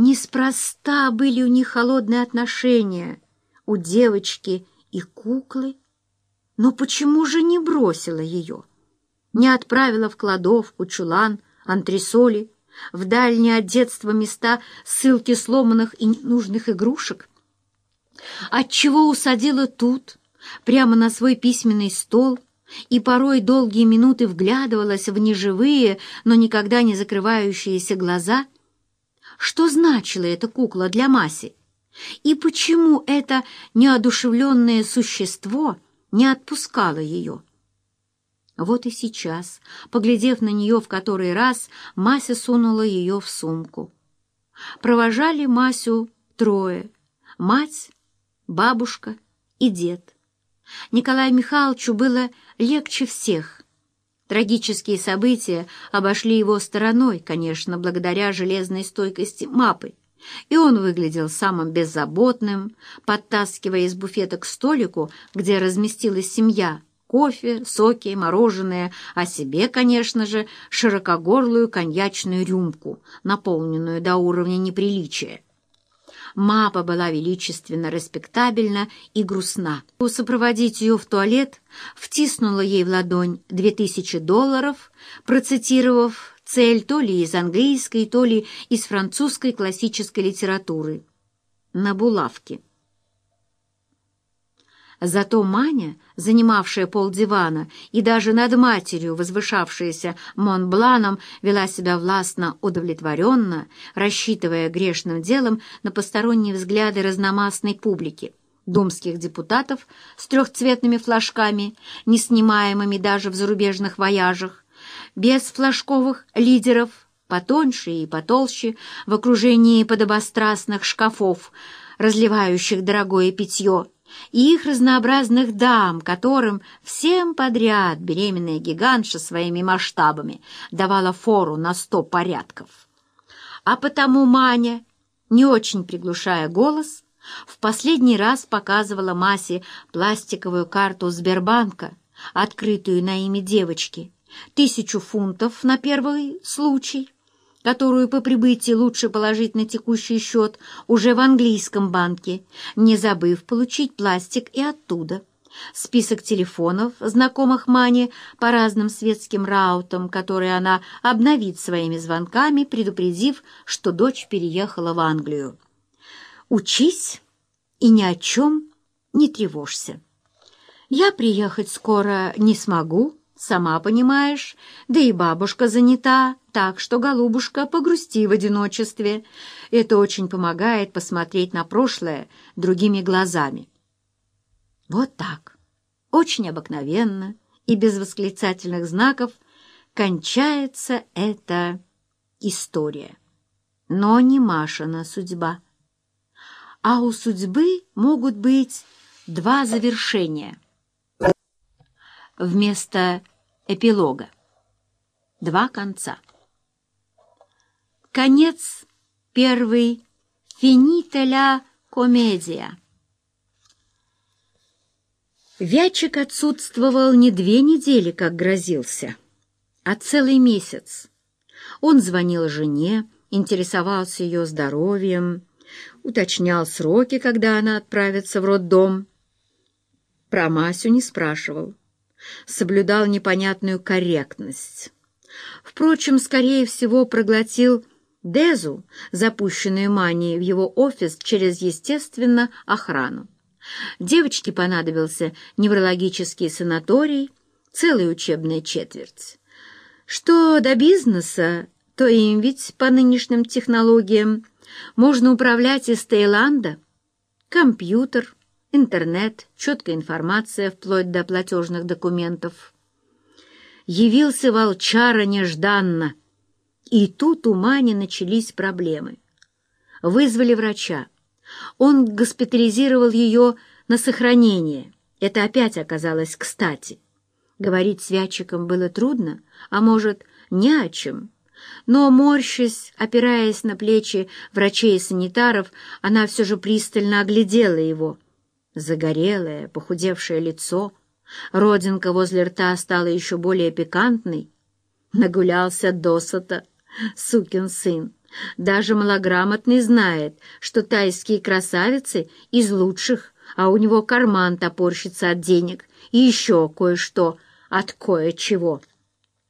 Неспроста были у них холодные отношения, у девочки и куклы. Но почему же не бросила ее? Не отправила в кладовку, чулан, антресоли, в дальние от детства места ссылки сломанных и ненужных игрушек? Отчего усадила тут, прямо на свой письменный стол, и порой долгие минуты вглядывалась в неживые, но никогда не закрывающиеся глаза? Что значила эта кукла для Маси? И почему это неодушевленное существо не отпускало ее? Вот и сейчас, поглядев на нее в который раз, Мася сунула ее в сумку. Провожали Масю трое — мать, бабушка и дед. Николаю Михайловичу было легче всех. Трагические события обошли его стороной, конечно, благодаря железной стойкости мапы, и он выглядел самым беззаботным, подтаскивая из буфета к столику, где разместилась семья, кофе, соки, мороженое, а себе, конечно же, широкогорлую коньячную рюмку, наполненную до уровня неприличия. Мапа была величественно респектабельна и грустна. Сопроводить ее в туалет втиснула ей в ладонь две тысячи долларов, процитировав цель то ли из английской, то ли из французской классической литературы. На булавке. Зато Маня, занимавшая полдивана и даже над матерью, возвышавшаяся Монбланом, вела себя властно удовлетворенно, рассчитывая грешным делом на посторонние взгляды разномастной публики, думских депутатов с трехцветными флажками, не снимаемыми даже в зарубежных вояжах, без флажковых лидеров, потоньше и потолще, в окружении подобострастных шкафов, разливающих дорогое питье, и их разнообразных дам, которым всем подряд беременная гигантша своими масштабами давала фору на сто порядков. А потому Маня, не очень приглушая голос, в последний раз показывала Масе пластиковую карту Сбербанка, открытую на имя девочки, тысячу фунтов на первый случай — которую по прибытии лучше положить на текущий счет уже в английском банке, не забыв получить пластик и оттуда. Список телефонов, знакомых Мане по разным светским раутам, которые она обновит своими звонками, предупредив, что дочь переехала в Англию. «Учись и ни о чем не тревожься. Я приехать скоро не смогу, Сама понимаешь, да и бабушка занята, так что, голубушка, погрусти в одиночестве. Это очень помогает посмотреть на прошлое другими глазами. Вот так, очень обыкновенно и без восклицательных знаков кончается эта история. Но не Машина судьба. А у судьбы могут быть два завершения — вместо эпилога. Два конца. Конец первый «Финита комедия». Вячик отсутствовал не две недели, как грозился, а целый месяц. Он звонил жене, интересовался ее здоровьем, уточнял сроки, когда она отправится в роддом. Про Масю не спрашивал соблюдал непонятную корректность. Впрочем, скорее всего, проглотил Дезу, запущенную манией в его офис через, естественно, охрану. Девочке понадобился неврологический санаторий, целая учебная четверть. Что до бизнеса, то им ведь по нынешним технологиям можно управлять из Таиланда. Компьютер, интернет, четкая информация вплоть до платежных документов. Явился волчара нежданно, и тут у Мани начались проблемы. Вызвали врача. Он госпитализировал ее на сохранение. Это опять оказалось кстати. Говорить с Вятчиком было трудно, а может, не о чем. Но, морщась, опираясь на плечи врачей и санитаров, она все же пристально оглядела его — Загорелое, похудевшее лицо, родинка возле рта стала еще более пикантной. Нагулялся досыта, сукин сын, Даже малограмотный знает, что тайские красавицы из лучших, а у него карман топорщится от денег и еще кое-что от кое-чего.